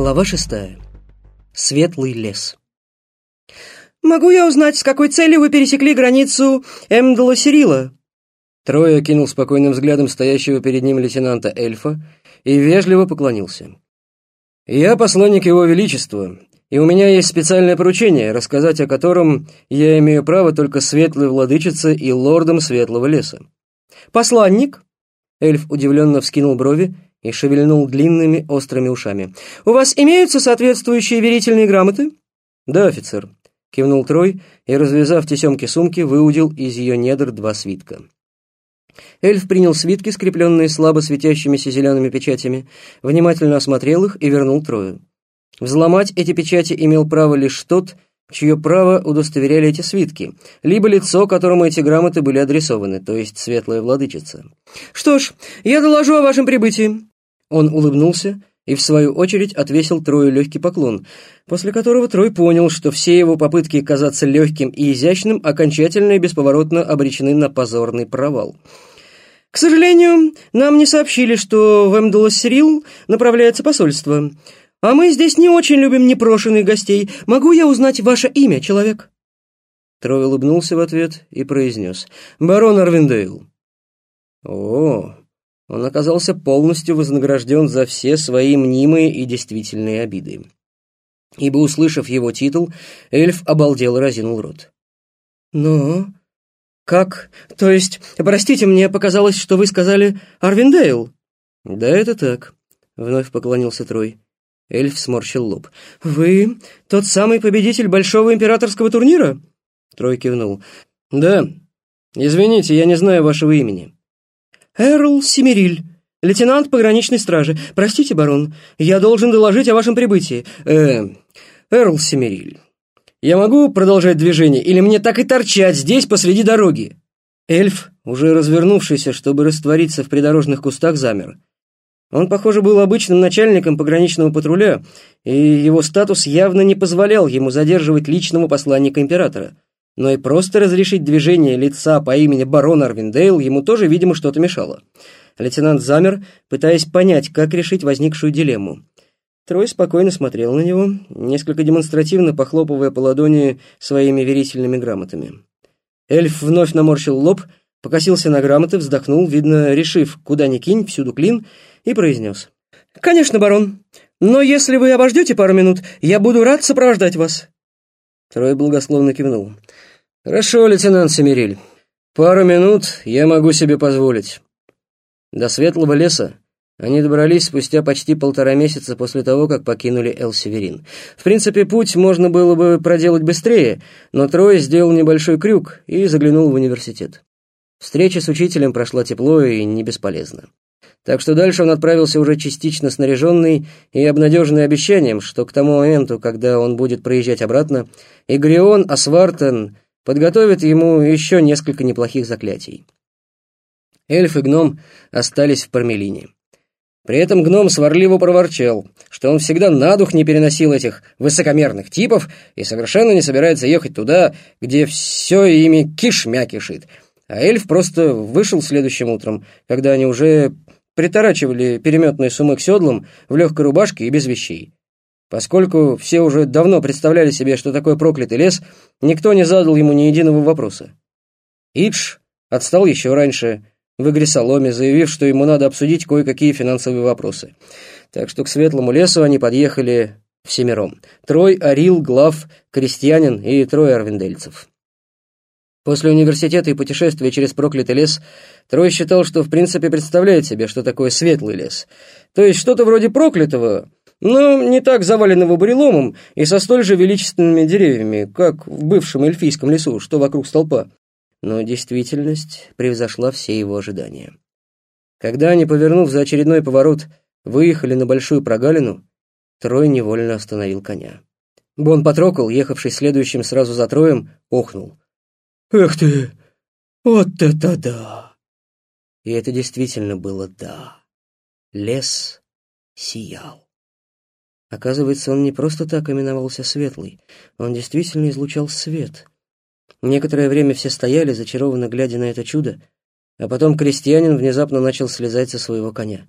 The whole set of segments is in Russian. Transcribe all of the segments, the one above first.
Глава шестая. Светлый лес. «Могу я узнать, с какой целью вы пересекли границу Эмдала Сирила?» Трое окинул спокойным взглядом стоящего перед ним лейтенанта эльфа и вежливо поклонился. «Я посланник Его Величества, и у меня есть специальное поручение, рассказать о котором я имею право только светлой владычице и лордам Светлого леса». «Посланник?» Эльф удивленно вскинул брови и шевельнул длинными острыми ушами. «У вас имеются соответствующие верительные грамоты?» «Да, офицер», — кивнул Трой и, развязав тесемки сумки, выудил из ее недр два свитка. Эльф принял свитки, скрепленные слабо светящимися зелеными печатями, внимательно осмотрел их и вернул Трою. Взломать эти печати имел право лишь тот, чье право удостоверяли эти свитки, либо лицо, которому эти грамоты были адресованы, то есть светлая владычица. «Что ж, я доложу о вашем прибытии». Он улыбнулся и, в свою очередь, отвесил Трою легкий поклон, после которого Трой понял, что все его попытки казаться легким и изящным окончательно и бесповоротно обречены на провал. «К сожалению, нам не сообщили, что в Эмдулас-Сирил направляется посольство. А мы здесь не очень любим непрошенных гостей. Могу я узнать ваше имя, человек?» Трой улыбнулся в ответ и произнес. «Барон Арвиндейл». «О, он оказался полностью вознагражден за все свои мнимые и действительные обиды. Ибо, услышав его титул, эльф обалдел и разинул рот. «Но... как? То есть, простите, мне показалось, что вы сказали Арвиндейл?» «Да, это так», — вновь поклонился Трой. Эльф сморщил лоб. «Вы тот самый победитель Большого Императорского турнира?» Трой кивнул. «Да. Извините, я не знаю вашего имени». «Эрл Семериль, лейтенант пограничной стражи. Простите, барон, я должен доложить о вашем прибытии». «Э, Эрл Семериль, я могу продолжать движение, или мне так и торчать здесь посреди дороги?» Эльф, уже развернувшийся, чтобы раствориться в придорожных кустах, замер. Он, похоже, был обычным начальником пограничного патруля, и его статус явно не позволял ему задерживать личного посланника императора но и просто разрешить движение лица по имени барон Арвиндейл ему тоже, видимо, что-то мешало. Лейтенант замер, пытаясь понять, как решить возникшую дилемму. Трой спокойно смотрел на него, несколько демонстративно похлопывая по ладони своими верительными грамотами. Эльф вновь наморщил лоб, покосился на грамоты, вздохнул, видно, решив, куда ни кинь, всюду клин, и произнес. «Конечно, барон, но если вы обождете пару минут, я буду рад сопровождать вас». Трой благословно кивнул. «Хорошо, лейтенант Семириль. Пару минут я могу себе позволить». До Светлого леса они добрались спустя почти полтора месяца после того, как покинули Эл-Северин. В принципе, путь можно было бы проделать быстрее, но Трой сделал небольшой крюк и заглянул в университет. Встреча с учителем прошла тепло и не бесполезно. Так что дальше он отправился уже частично снаряженный и обнадеженный обещанием, что к тому моменту, когда он будет проезжать обратно, Игрион Асвартен подготовит ему еще несколько неплохих заклятий. Эльф и гном остались в Пармелине. При этом гном сварливо проворчал, что он всегда на дух не переносил этих высокомерных типов и совершенно не собирается ехать туда, где все ими кишмя кишит. А эльф просто вышел следующим утром, когда они уже приторачивали переметные суммы к седлам в легкой рубашке и без вещей. Поскольку все уже давно представляли себе, что такое проклятый лес, никто не задал ему ни единого вопроса. Идж отстал еще раньше, в игре соломе, заявив, что ему надо обсудить кое-какие финансовые вопросы. Так что к светлому лесу они подъехали всемиром. Трой, Арил, Глав, Крестьянин и трое арвендельцев. После университета и путешествия через проклятый лес Трой считал, что в принципе представляет себе, что такое светлый лес. То есть что-то вроде проклятого, но не так заваленного буреломом и со столь же величественными деревьями, как в бывшем эльфийском лесу, что вокруг столпа. Но действительность превзошла все его ожидания. Когда они, повернув за очередной поворот, выехали на большую прогалину, Трой невольно остановил коня. Бон Патрокол, ехавший следующим сразу за Троем, охнул. «Эх ты! Вот это да!» И это действительно было «да». Лес сиял. Оказывается, он не просто так именовался Светлый, он действительно излучал свет. Некоторое время все стояли, зачарованно глядя на это чудо, а потом крестьянин внезапно начал слезать со своего коня.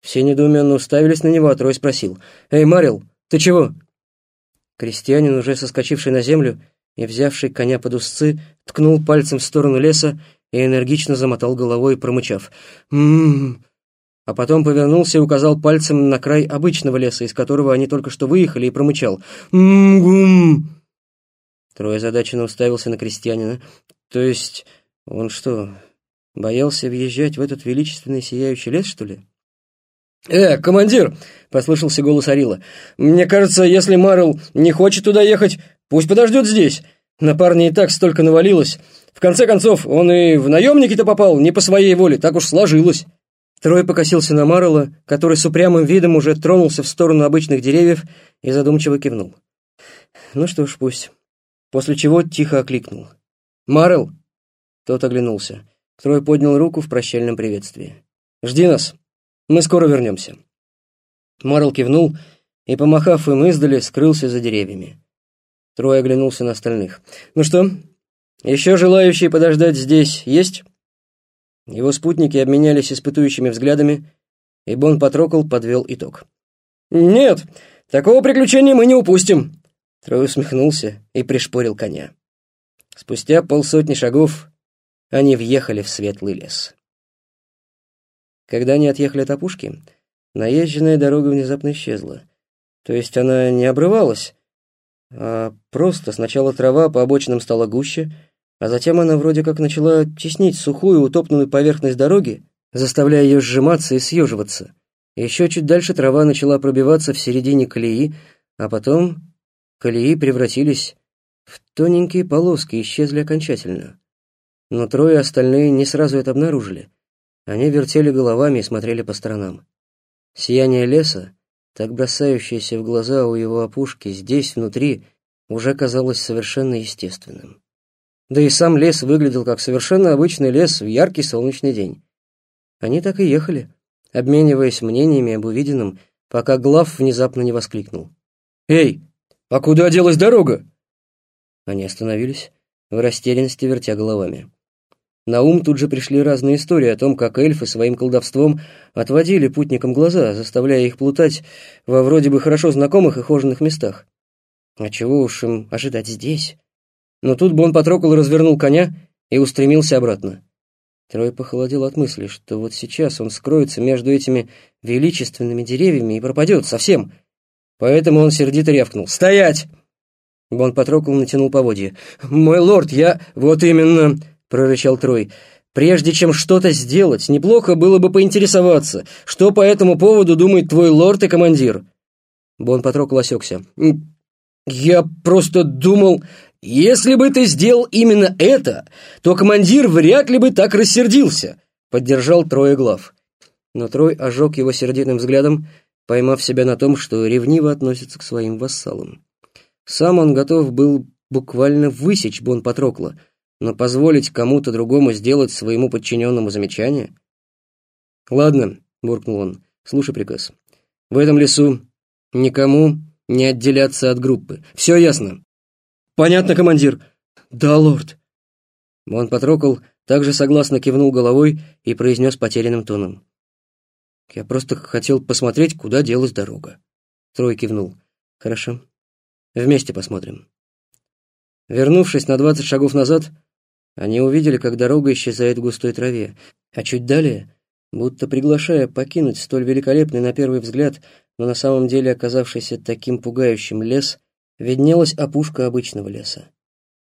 Все недоуменно уставились на него, а Трой спросил. «Эй, Марил, ты чего?» Крестьянин, уже соскочивший на землю и взявший коня под узцы, ткнул пальцем в сторону леса и энергично замотал головой, промычав. «М-м-м!» А потом повернулся и указал пальцем на край обычного леса, из которого они только что выехали, и промычал. «М-гум!» Трое озадаченно уставился на крестьянина. «То есть он что, боялся въезжать в этот величественный сияющий лес, что ли?» «Э, командир!» — послышался голос Арила. «Мне кажется, если Марл не хочет туда ехать, пусть подождет здесь. На парня и так столько навалилось. В конце концов, он и в наемники-то попал не по своей воле, так уж сложилось». Трой покосился на Марла, который с упрямым видом уже тронулся в сторону обычных деревьев и задумчиво кивнул. «Ну что ж, пусть». После чего тихо окликнул. «Марл!» Тот оглянулся. Трой поднял руку в прощальном приветствии. «Жди нас!» Мы скоро вернемся». Марл кивнул и, помахав им издали, скрылся за деревьями. Трой оглянулся на остальных. «Ну что, еще желающие подождать здесь есть?» Его спутники обменялись испытующими взглядами, и Бон Патрокол подвел итог. «Нет, такого приключения мы не упустим!» Трой усмехнулся и пришпорил коня. Спустя полсотни шагов они въехали в светлый лес. Когда они отъехали от опушки, наезженная дорога внезапно исчезла. То есть она не обрывалась, а просто сначала трава по обочинам стала гуще, а затем она вроде как начала теснить сухую утопленную поверхность дороги, заставляя ее сжиматься и съеживаться. Еще чуть дальше трава начала пробиваться в середине колеи, а потом колеи превратились в тоненькие полоски и исчезли окончательно. Но трое остальные не сразу это обнаружили — они вертели головами и смотрели по сторонам. Сияние леса, так бросающееся в глаза у его опушки, здесь, внутри, уже казалось совершенно естественным. Да и сам лес выглядел как совершенно обычный лес в яркий солнечный день. Они так и ехали, обмениваясь мнениями об увиденном, пока Глав внезапно не воскликнул. «Эй, а куда делась дорога?» Они остановились, в растерянности вертя головами. На ум тут же пришли разные истории о том, как эльфы своим колдовством отводили путникам глаза, заставляя их плутать во вроде бы хорошо знакомых и хоженых местах. А чего уж им ожидать здесь? Но тут потрогал и развернул коня и устремился обратно. Трой похолодел от мысли, что вот сейчас он скроется между этими величественными деревьями и пропадет совсем. Поэтому он сердито рявкнул. «Стоять!» Бон потрогал натянул поводья. «Мой лорд, я... Вот именно...» прорычал Трой. «Прежде чем что-то сделать, неплохо было бы поинтересоваться, что по этому поводу думает твой лорд и командир». Бон потрогал осекся. «Я просто думал, если бы ты сделал именно это, то командир вряд ли бы так рассердился», поддержал Трое глав. Но Трой ожег его сердитым взглядом, поймав себя на том, что ревниво относится к своим вассалам. Сам он готов был буквально высечь Бон Патрокла — но позволить кому-то другому сделать своему подчиненному замечание? «Ладно», — буркнул он, — «слушай приказ. В этом лесу никому не отделяться от группы. Все ясно?» «Понятно, командир». «Да, лорд». Он потрогал, также согласно кивнул головой и произнес потерянным тоном. «Я просто хотел посмотреть, куда делась дорога». Трой кивнул. «Хорошо. Вместе посмотрим». Вернувшись на двадцать шагов назад, они увидели, как дорога исчезает в густой траве, а чуть далее, будто приглашая покинуть столь великолепный на первый взгляд, но на самом деле оказавшийся таким пугающим лес, виднелась опушка обычного леса.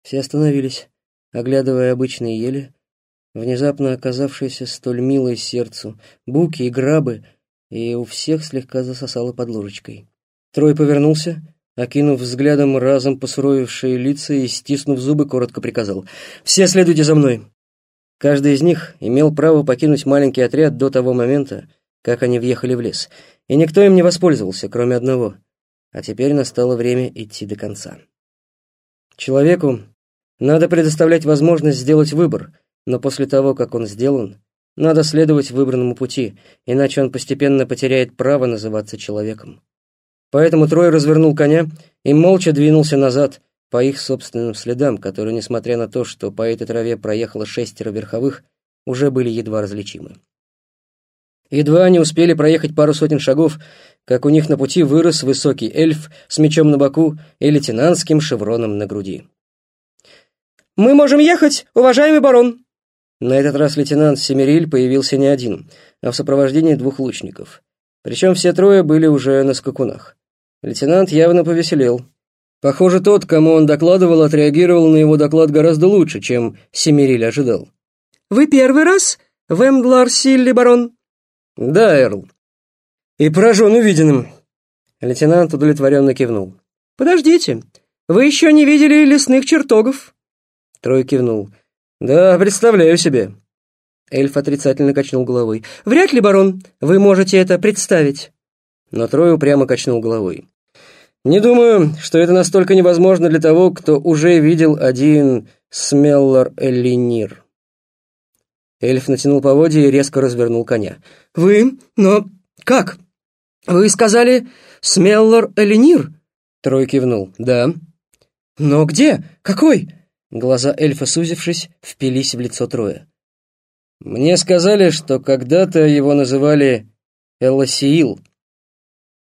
Все остановились, оглядывая обычные ели, внезапно оказавшиеся столь милой сердцу, буки и грабы, и у всех слегка засосало под ложечкой. Трой повернулся Окинув взглядом разом посуровевшие лица и стиснув зубы, коротко приказал. «Все следуйте за мной!» Каждый из них имел право покинуть маленький отряд до того момента, как они въехали в лес, и никто им не воспользовался, кроме одного. А теперь настало время идти до конца. Человеку надо предоставлять возможность сделать выбор, но после того, как он сделан, надо следовать выбранному пути, иначе он постепенно потеряет право называться человеком. Поэтому Трой развернул коня и молча двинулся назад по их собственным следам, которые, несмотря на то, что по этой траве проехало шестеро верховых, уже были едва различимы. Едва они успели проехать пару сотен шагов, как у них на пути вырос высокий эльф с мечом на боку и лейтенантским шевроном на груди. «Мы можем ехать, уважаемый барон!» На этот раз лейтенант Семериль появился не один, а в сопровождении двух лучников. Причем все трое были уже на скакунах. Лейтенант явно повеселел. Похоже, тот, кому он докладывал, отреагировал на его доклад гораздо лучше, чем Семериль ожидал. «Вы первый раз в Эмдлар-Силли, барон?» «Да, Эрл. И поражен увиденным». Лейтенант удовлетворенно кивнул. «Подождите, вы еще не видели лесных чертогов?» Трой кивнул. «Да, представляю себе». Эльф отрицательно качнул головой. «Вряд ли, барон, вы можете это представить». Но Трой упрямо качнул головой. Не думаю, что это настолько невозможно для того, кто уже видел один Смеллар Эллинир. Эльф натянул поводья и резко развернул коня. «Вы? Но как? Вы сказали Смеллар Эллинир?» Трой кивнул. «Да». «Но где? Какой?» Глаза эльфа, сузившись, впились в лицо Троя. «Мне сказали, что когда-то его называли Элосиил»,